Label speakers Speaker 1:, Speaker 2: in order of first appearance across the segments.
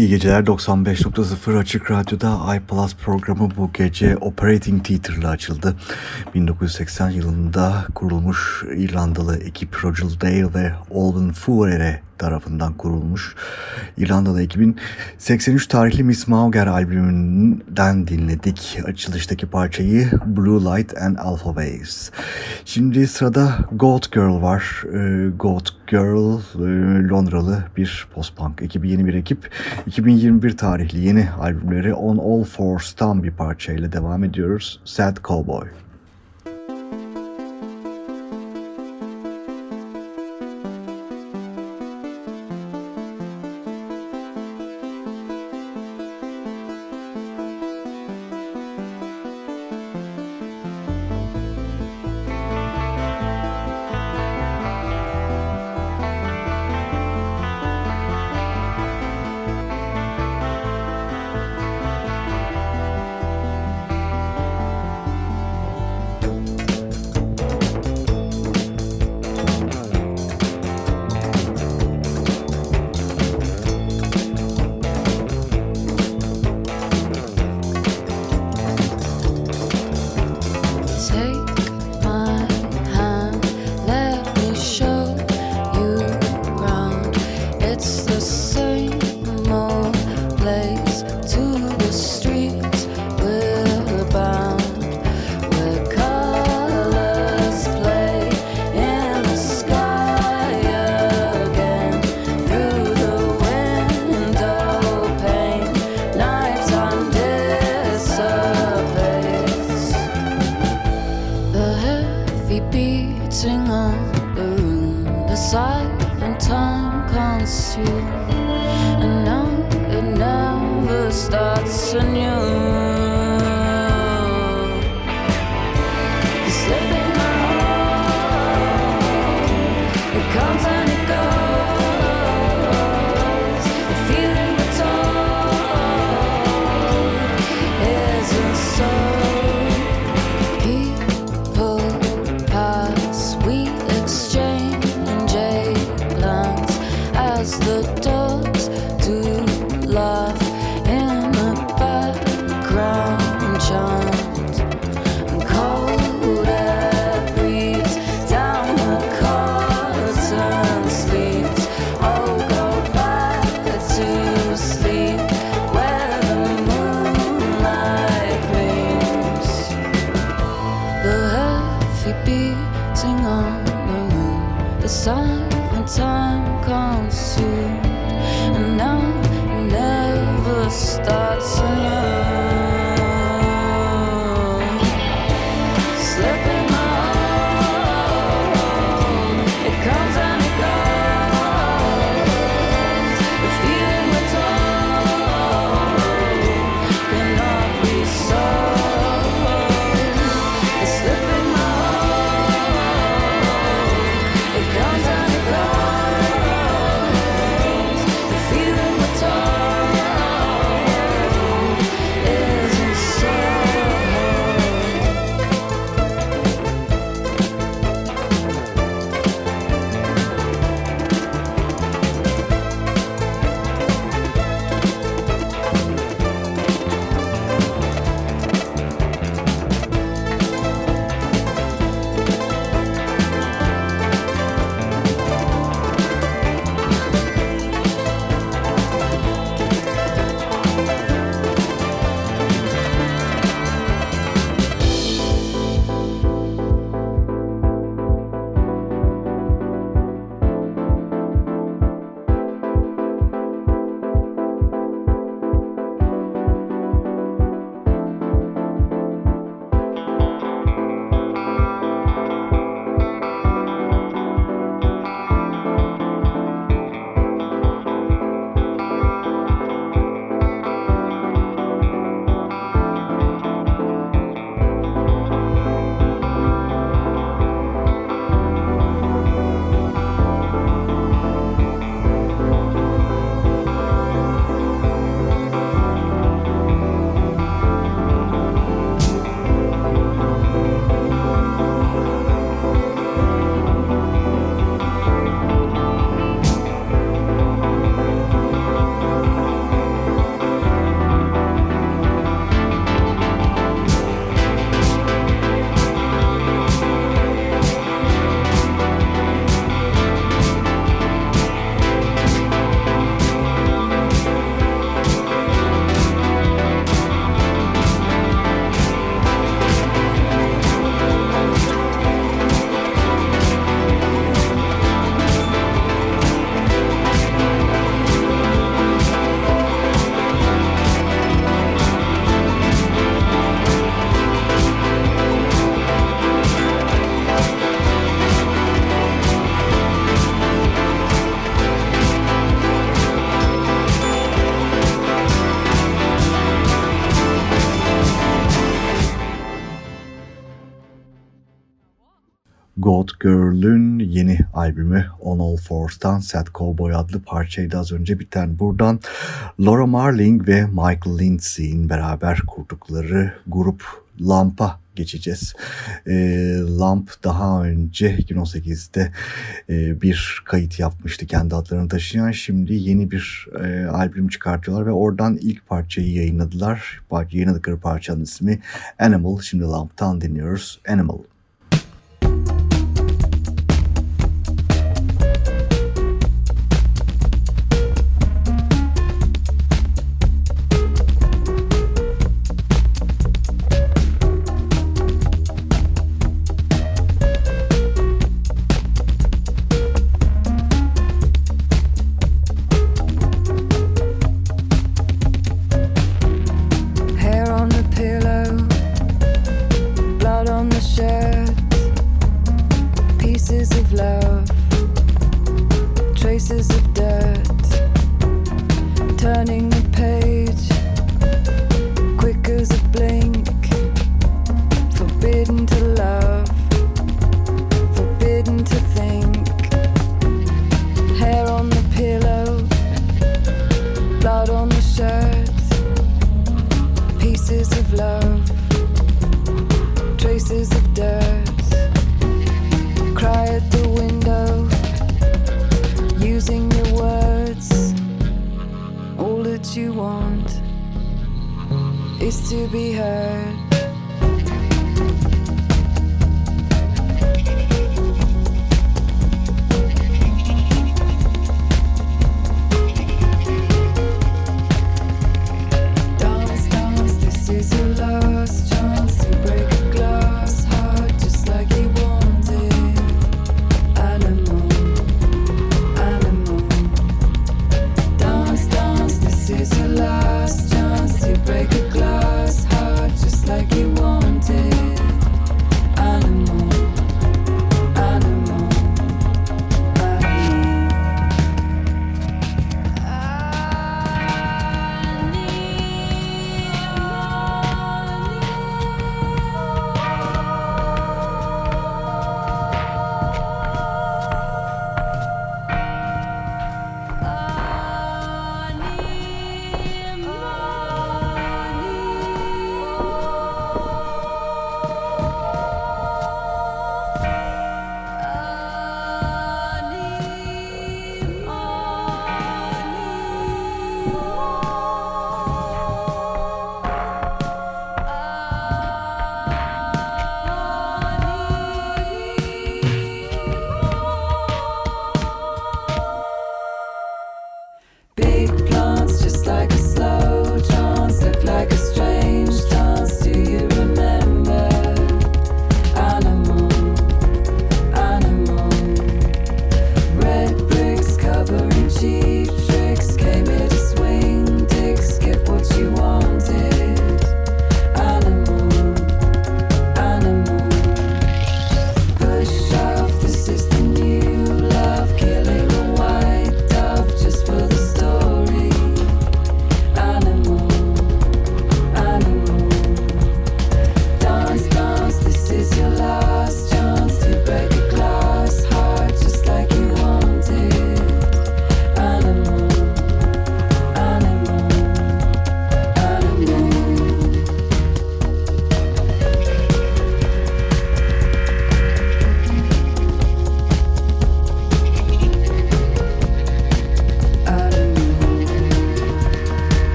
Speaker 1: İyi geceler 95.0 Açık Radyo'da iPlus programı bu gece Operating Theater'la açıldı. 1980 yılında kurulmuş İrlandalı ekip Roger Dale ve Olwen Fuere tarafından kurulmuş İrlandalı ekibin 83 tarihli Miss Mauger albümünden dinledik açılıştaki parçayı Blue Light and Alpha Waves. Şimdi sırada Goat Girl var. Ee, Goat Girl e, Londralı bir post-punk ekibi yeni bir ekip. 2021 tarihli yeni albümleri On All Fours'tan bir parçayla devam ediyoruz. Sad Cowboy. Girl'ün yeni albümü On All Fours'tan Sad Cowboy adlı parçaydı az önce biten. Buradan Laura Marling ve Michael Lindsay'in beraber kurdukları grup Lampa geçeceğiz. E, Lamp daha önce 2018'de e, bir kayıt yapmıştı kendi adlarını taşıyan. Şimdi yeni bir e, albüm çıkartıyorlar ve oradan ilk parçayı yayınladılar. Yayınladıkları parçanın ismi Animal. Şimdi Lamp'tan dinliyoruz. Animal.
Speaker 2: To be heard.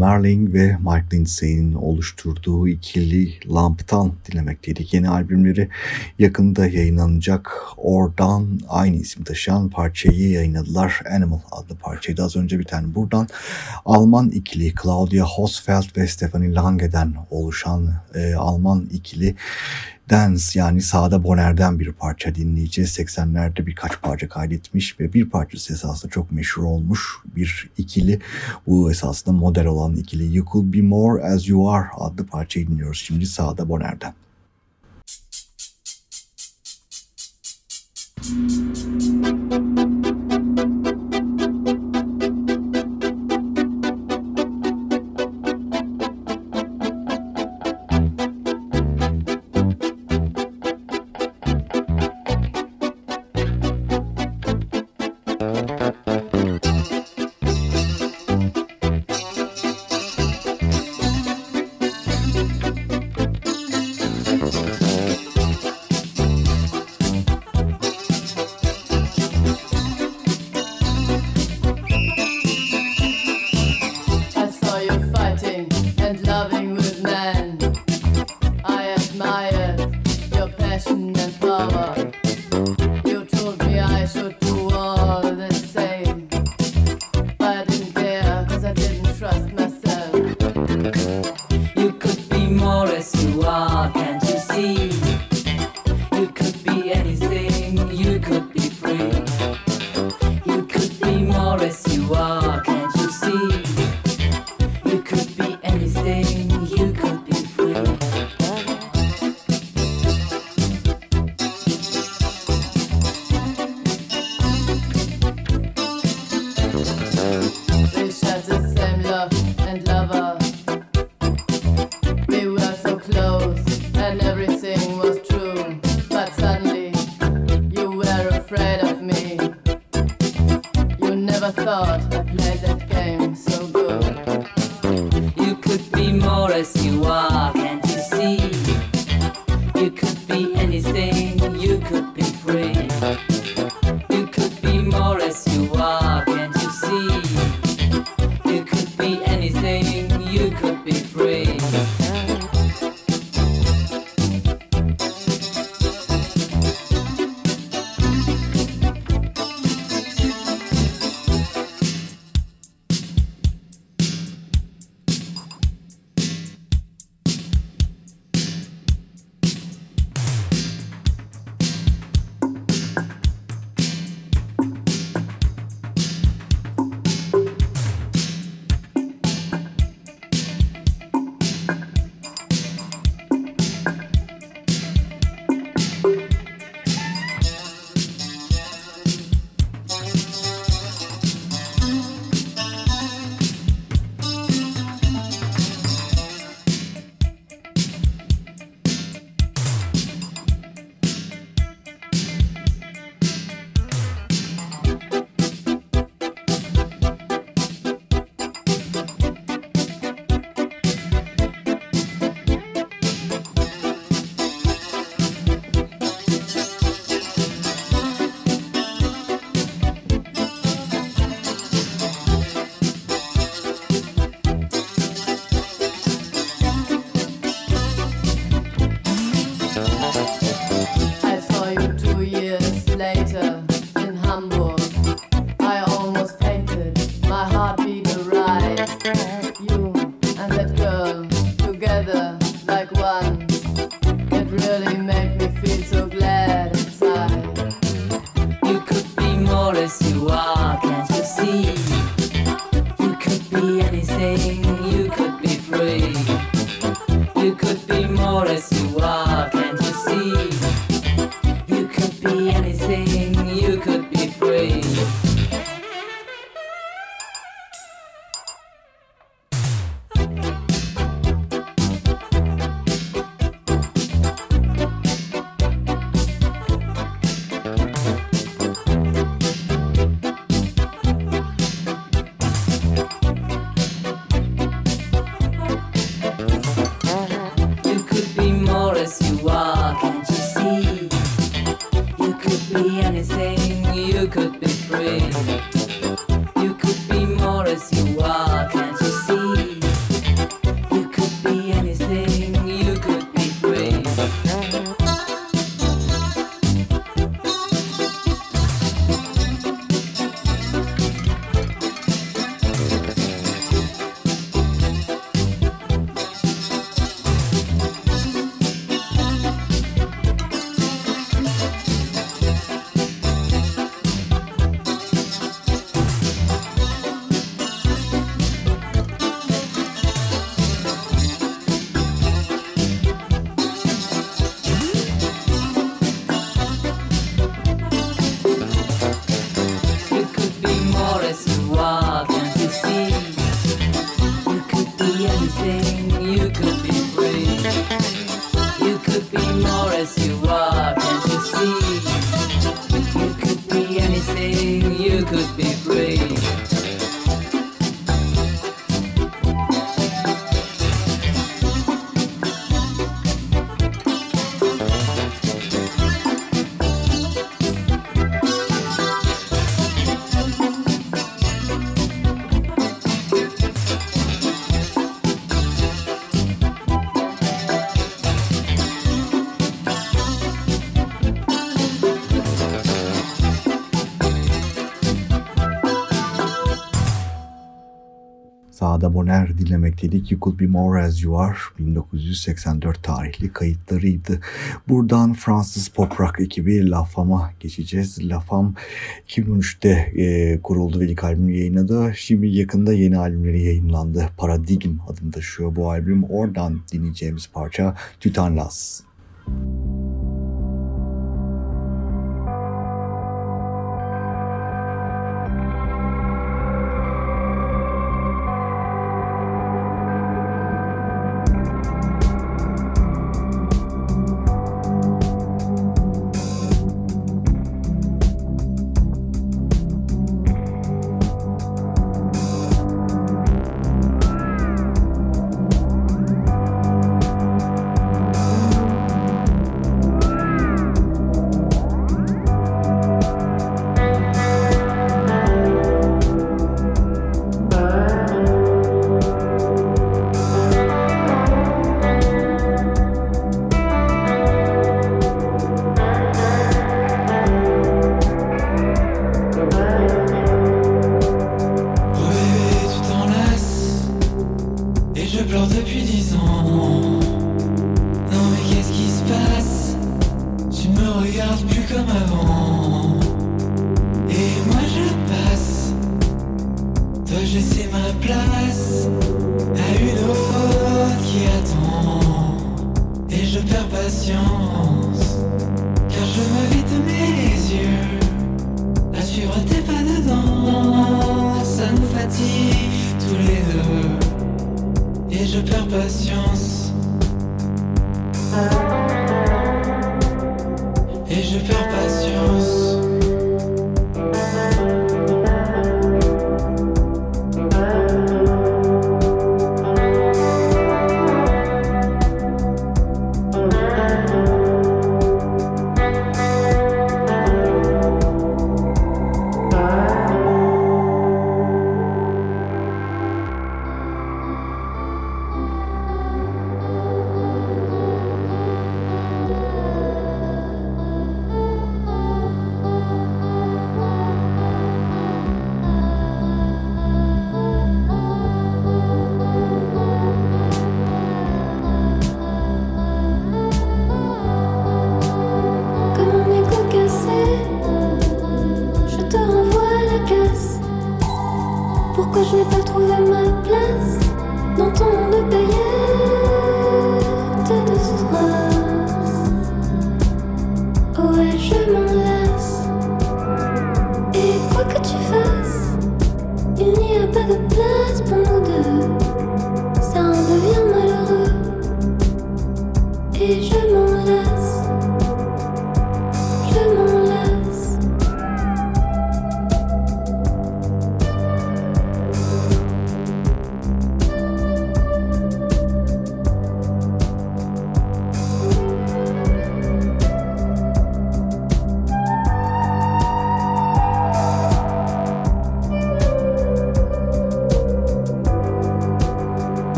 Speaker 1: Laura Marling ve Mike Lindsay'in oluşturduğu ikili Lamp'tan dinlemekteydik. Yeni albümleri yakında yayınlanacak. Oradan aynı ismi taşıyan parçayı yayınladılar. Animal adlı parçaydı az önce bir tane. Buradan Alman ikili Claudia Hosfeld ve Stephanie Lange'den oluşan e, Alman ikili Dance yani Sade Boner'den bir parça dinleyeceğiz. 80'lerde birkaç parça kaydetmiş ve bir parçası esasında çok meşhur olmuş bir ikili. Bu esasında model olan ikili You Could Be More As You Are adlı parçayı dinliyoruz şimdi Sade Boner'den.
Speaker 2: You never thought I'd play that game so good.
Speaker 3: You could be more as you are.
Speaker 2: really make me feel so
Speaker 3: good.
Speaker 1: Sağda Boner dinlemekteydik. You Could Be More As You Are 1984 tarihli kayıtlarıydı. Buradan Fransız pop rock ekibi La Femme'a geçeceğiz. La Femme 2013'te e, kuruldu ve ilk albümü yayınladı. Şimdi yakında yeni albümleri yayınlandı. Paradigm adını taşıyor bu albüm. Oradan dinleyeceğimiz parça Tütanlas.
Speaker 4: Oh Laissé ma place À une autre qui attend Et je perds patience Car je me vide mes yeux à suivre tes pas dedans, ça nous fatigue tous les deux. Et je perds patience.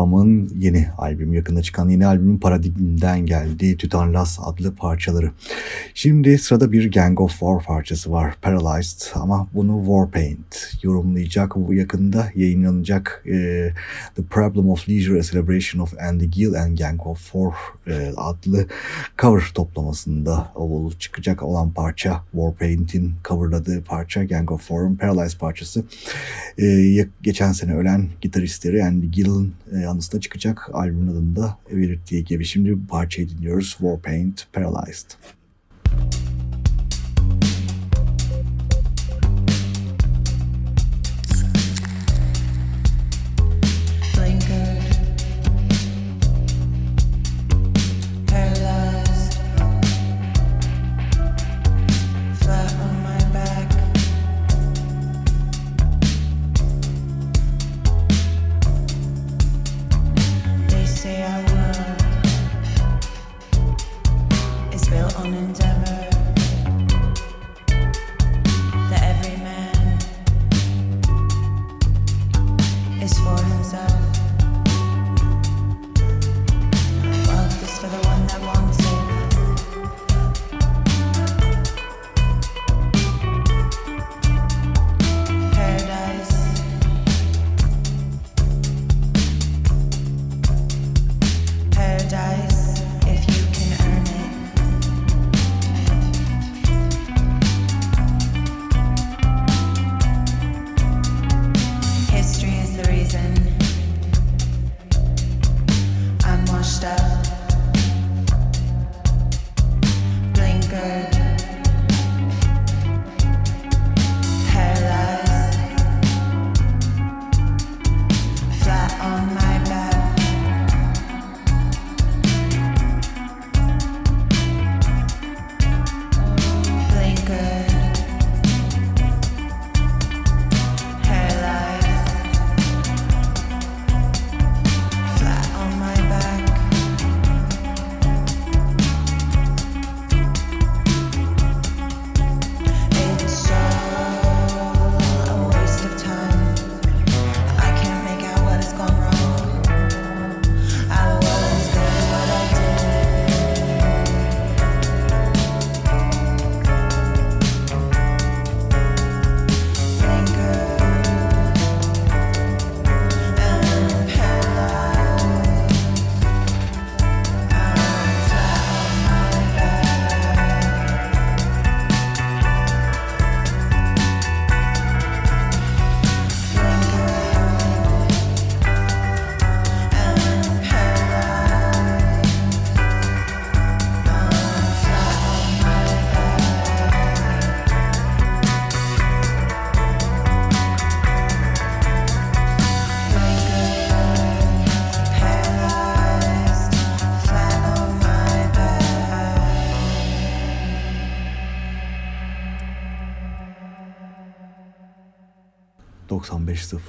Speaker 1: Femme'ın yeni albüm, yakında çıkan yeni albümün Paradigm'den geldi Tütan Las adlı parçaları. Şimdi sırada bir Gang of War parçası var, Paralyzed ama bunu Warpaint yorumlayacak. Bu yakında yayınlanacak e, The Problem of Leisure, A Celebration of Andy Gill and Gang of Four e, adlı cover toplamasında o çıkacak olan parça Warpaint'in coverladığı parça Gang of Four'un Paralyzed parçası. E, geçen sene ölen gitaristleri Andy Gill'in e, anısına çıkacak albümün adında belirttiği gibi. Şimdi parçayı dinliyoruz Warpaint Paralyzed.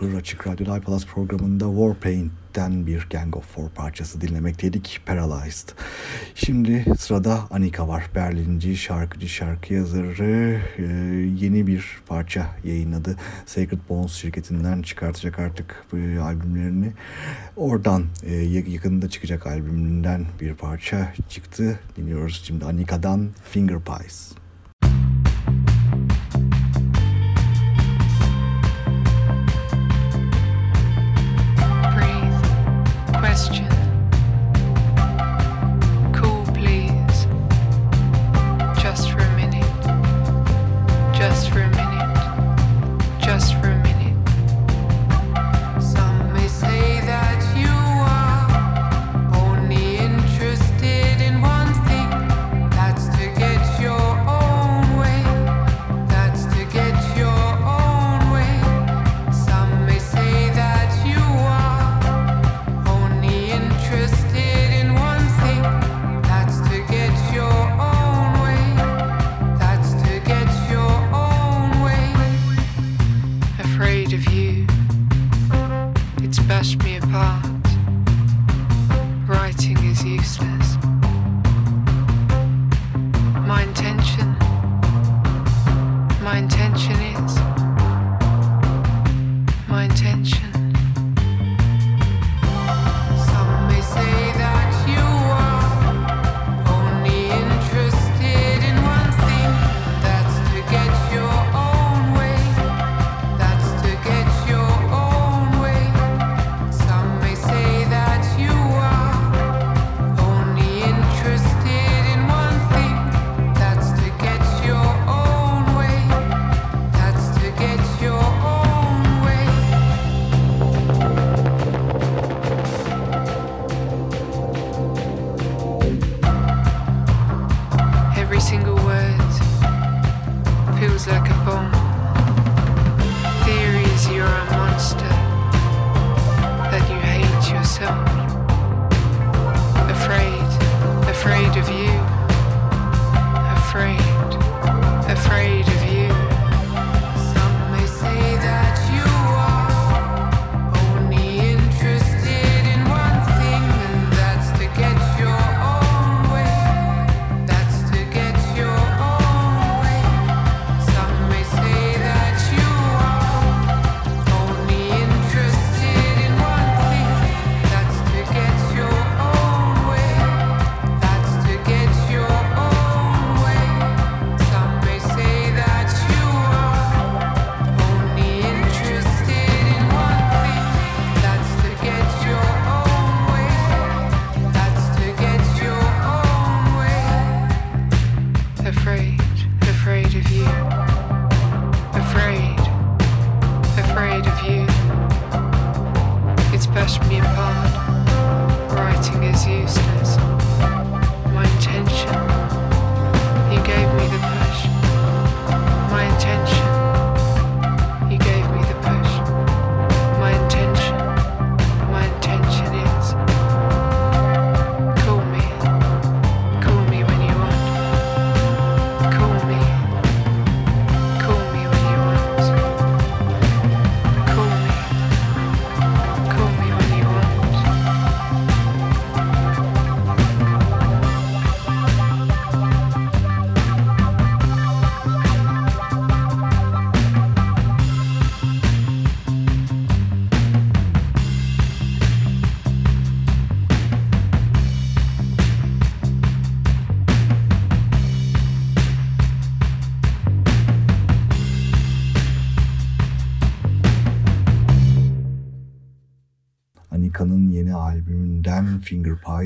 Speaker 1: 95.0 Açık Radyo Live Plus programında Warpaint'ten bir Gang of Four parçası dinlemekteydik. Paralyzed. Şimdi sırada Anika var. Berlinci şarkıcı, şarkı yazarı e, yeni bir parça yayınladı. Sacred Bones şirketinden çıkartacak artık e, albümlerini. Oradan e, yakında çıkacak albümünden bir parça çıktı. Dinliyoruz şimdi Anika'dan Finger Pies.
Speaker 5: Question.
Speaker 1: useless.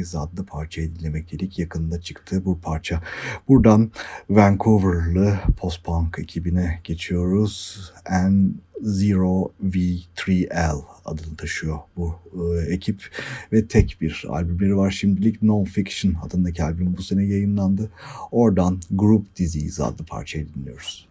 Speaker 1: Pies adlı parçayı dinlemek Yakında çıktı bu parça. Buradan Vancouver'lı post-punk ekibine geçiyoruz. N Zero V3L adını taşıyor bu e, ekip ve tek bir albümleri var şimdilik Non Fiction adındaki albüm bu sene yayınlandı. Oradan Group Disease adlı parçayı dinliyoruz.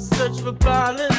Speaker 6: search for balance.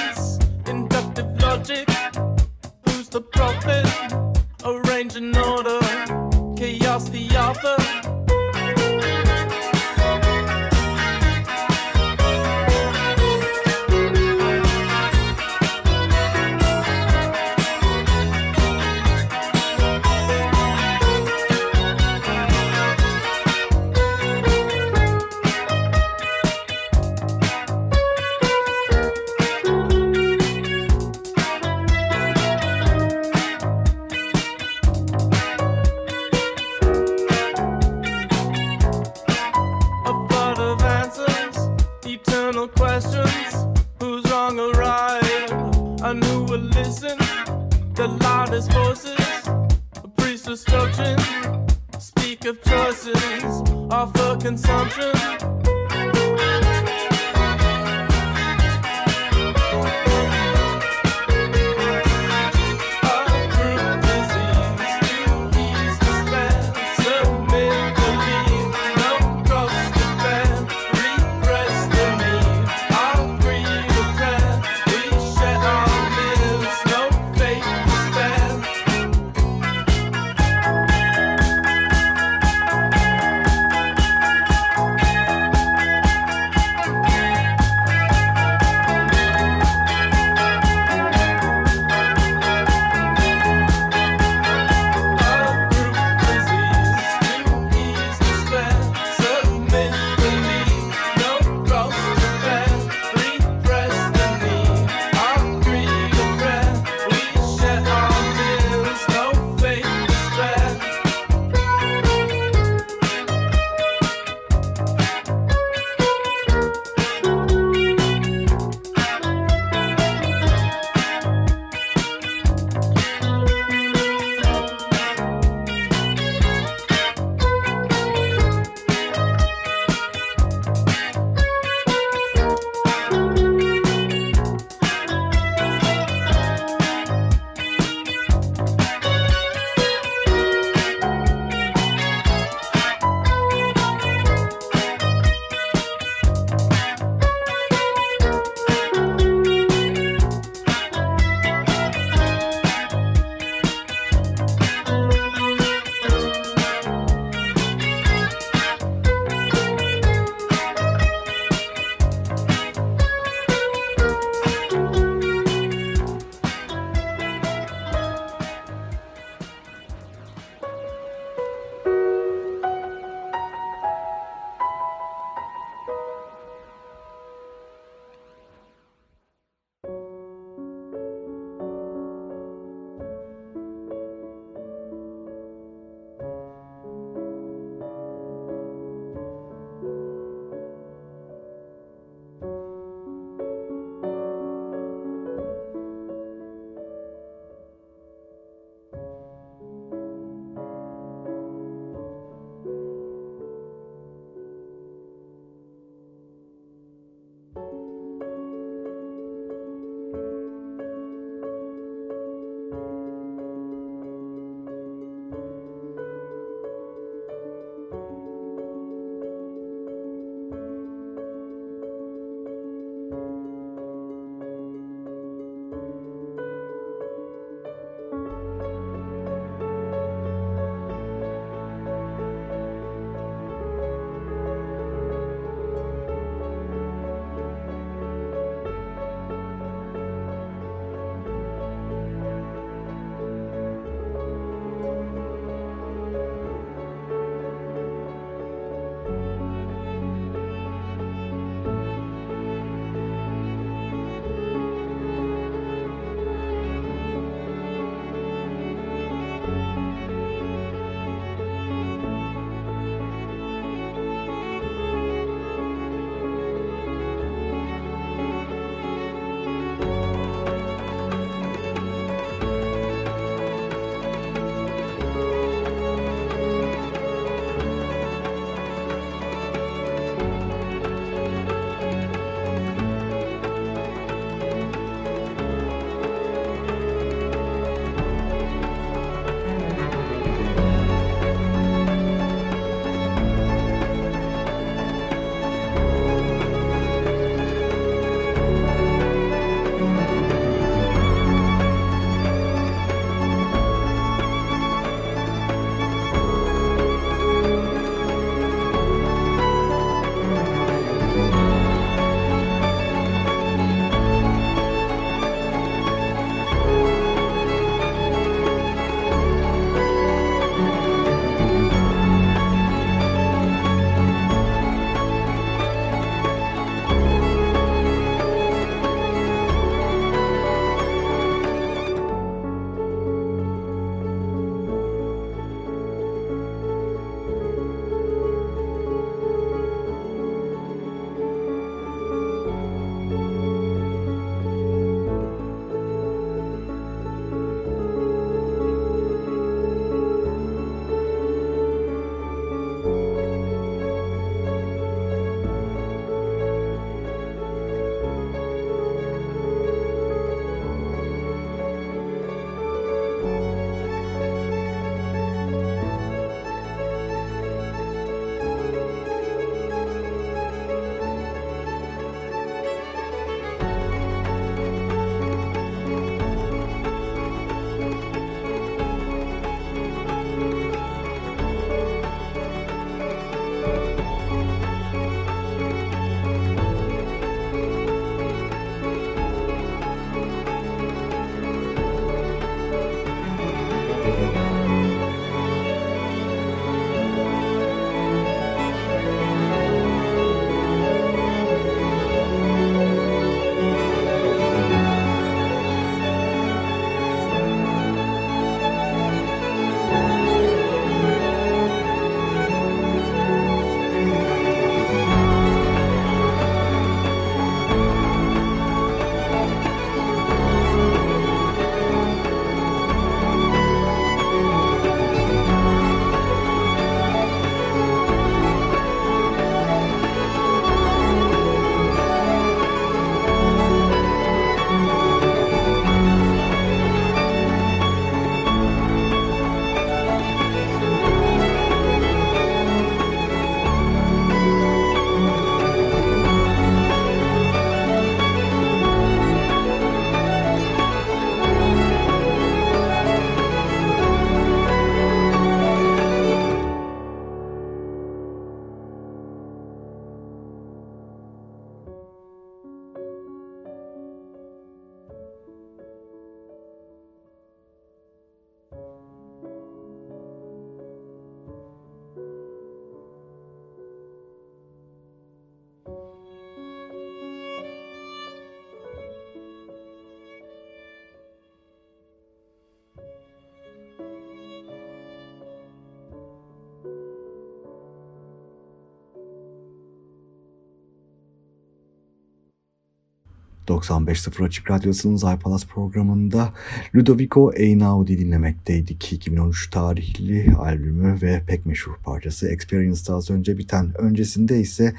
Speaker 7: 95.0 Açık Radyosu'nun Zaypalas programında Ludovico Einaudi dinlemekteydik. 2013 tarihli albümü ve pek meşhur parçası Experience'da az önce biten. Öncesinde ise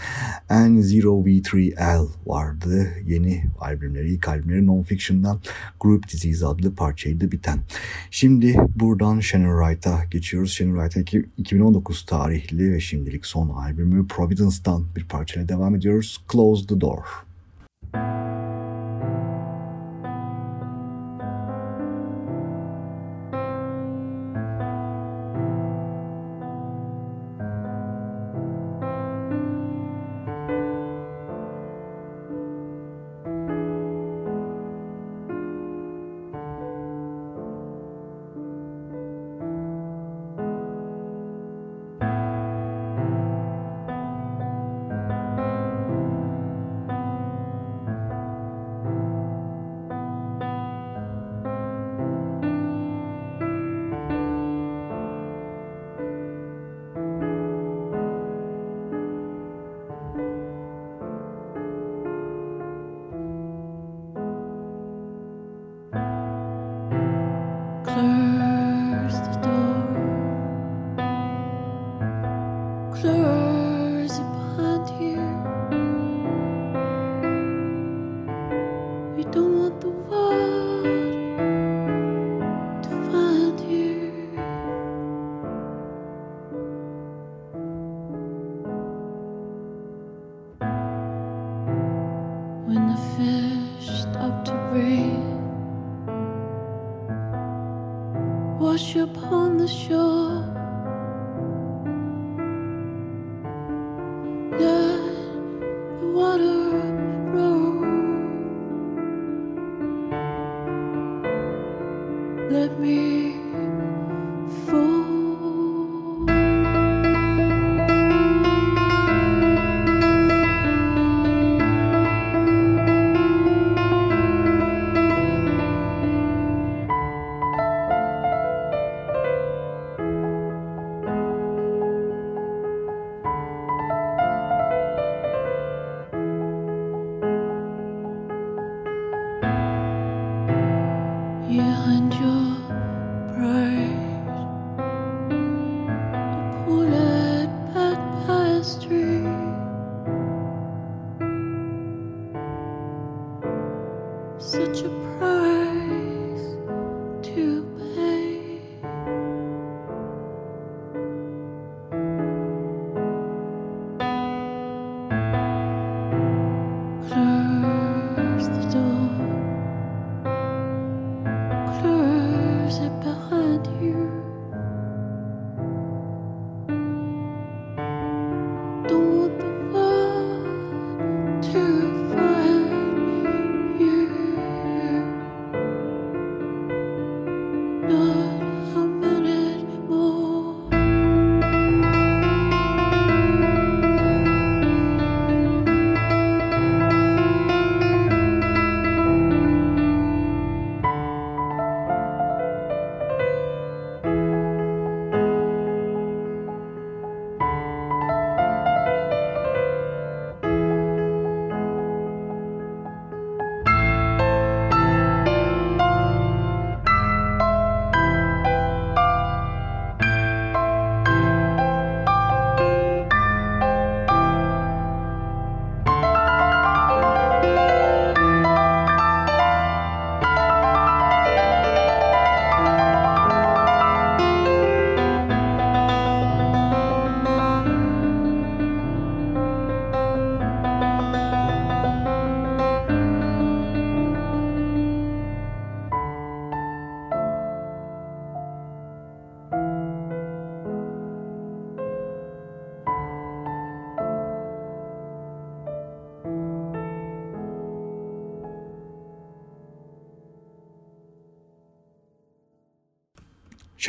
Speaker 7: N0V3L vardı. Yeni albümleri, ilk albümleri Non-Fiction'dan Group Disease adlı parçaydı biten. Şimdi buradan Shannon Wright'a geçiyoruz. Shannon Wright'ın 2019 tarihli ve şimdilik son albümü Providence'dan bir parçayla devam ediyoruz. Close the Door.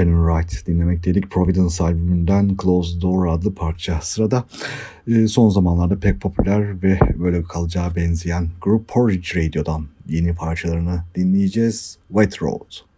Speaker 8: Shannon Wright dinlemekteydik. Providence albümünden Closed Door adlı parça sırada. E, son zamanlarda pek popüler ve böyle kalacağı benzeyen Group Porridge Radio'dan yeni parçalarını dinleyeceğiz. Wet Road.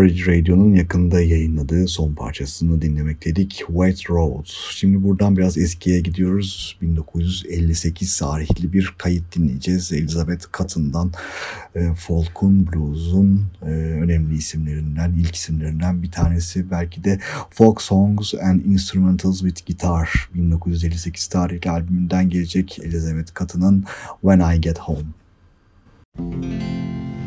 Speaker 8: Porridge Radio'nun yakında yayınladığı son parçasını dinlemekteydik. White Road. Şimdi buradan biraz eskiye gidiyoruz. 1958 tarihli bir kayıt dinleyeceğiz. Elizabeth Cotton'dan e, Folk'un, Blues'un e, önemli isimlerinden, ilk isimlerinden bir tanesi. Belki de Folk Songs and Instrumentals with Guitar 1958 tarihli albümünden gelecek Elizabeth Cotton'ın When I Get Home.
Speaker 9: Thank.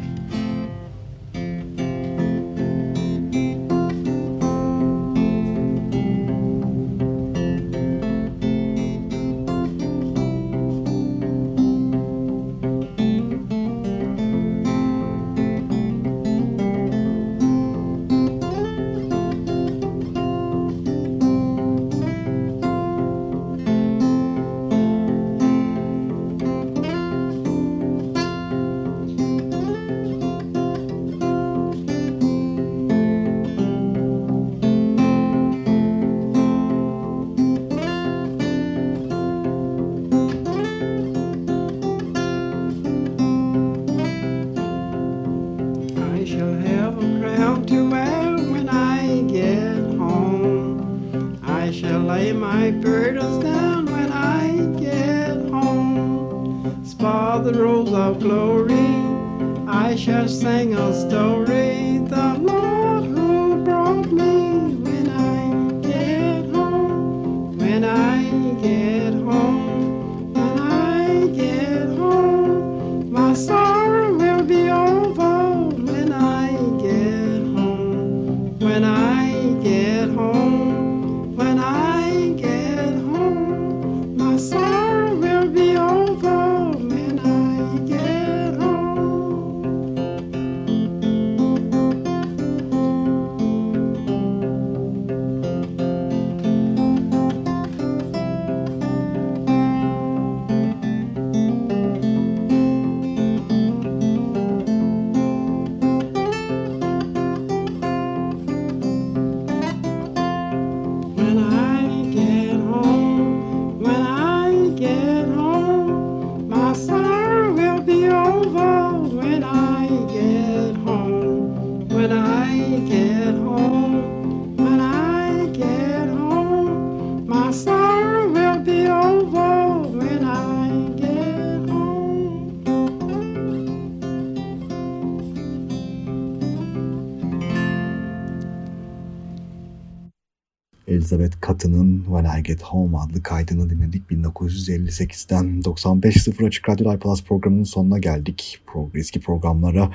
Speaker 1: Elizabeth Cotton'ın When I Get Home adlı kaydını dinledik. 1958'den 95.0 Açık Radyo iPalaz programının sonuna geldik. Eski programlara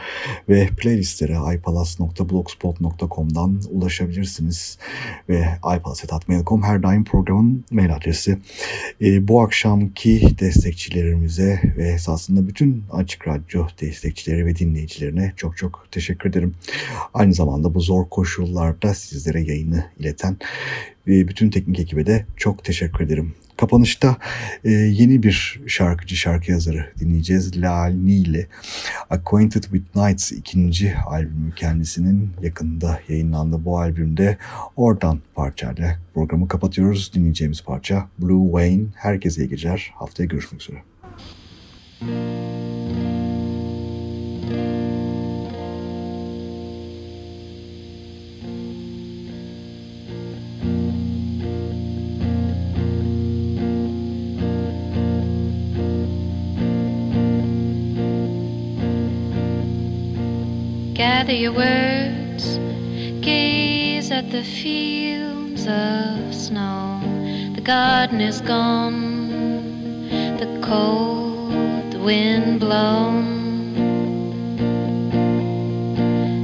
Speaker 1: ve playlistlere iPalaz.blogspot.com'dan ulaşabilirsiniz. Ve iPalaz.mail.com her daim programın mail adresi. Ee, bu akşamki destekçilerimize ve esasında bütün Açık Radyo destekçileri ve dinleyicilerine çok çok teşekkür ederim. Aynı zamanda bu zor koşullarda sizlere yayını ileten bütün teknik ekibe de çok teşekkür ederim. Kapanışta e, yeni bir şarkıcı, şarkı yazarı dinleyeceğiz. Lal ile Acquainted with Nights ikinci albümü kendisinin yakında yayınlandı. Bu albümde oradan parçayla programı kapatıyoruz. Dinleyeceğimiz parça Blue Wayne. Herkese iyi geceler. Haftaya görüşmek üzere.
Speaker 10: Gather your words, gaze at the fields of snow. The garden is gone, the cold wind blown.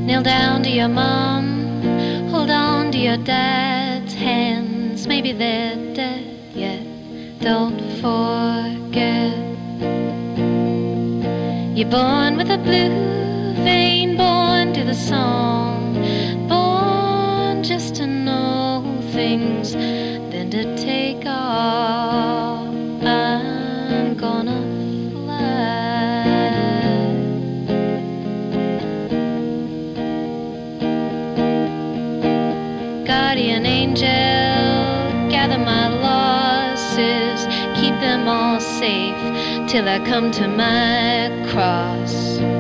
Speaker 10: Kneel down to your mom, hold on to your dad's hands. Maybe they're dead yet, don't forget. You're born with a blue vein, born to the song, born just to know things, then to take off. I'm gonna fly. Guardian angel, gather my losses, keep them all safe till I come to my cross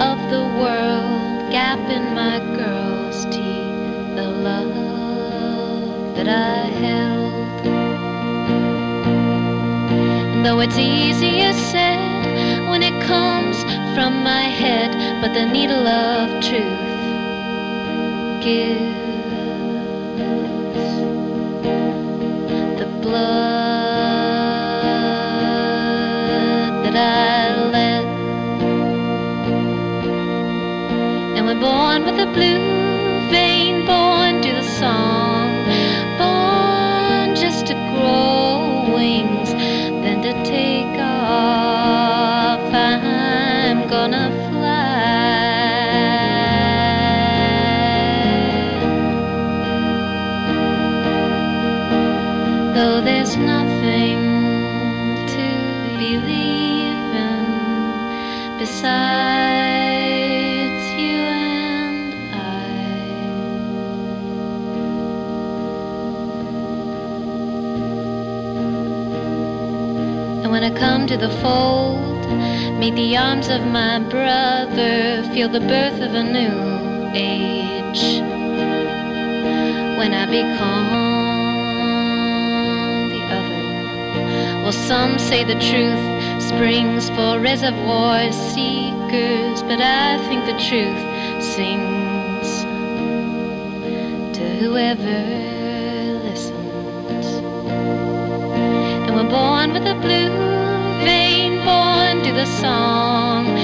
Speaker 10: of the world, gap in my girl's teeth, the love that I held. And though it's easier said when it comes from my head, but the needle of truth gives the blood blue I come to the fold, meet the arms of my brother, feel the birth of a new age. When I become the other, well, some say the truth springs for reservoir seekers, but I think the truth sings to whoever song,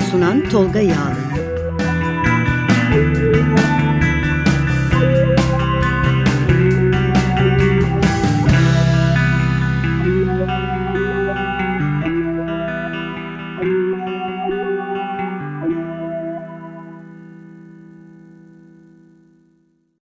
Speaker 11: sunan Tolga Yağlı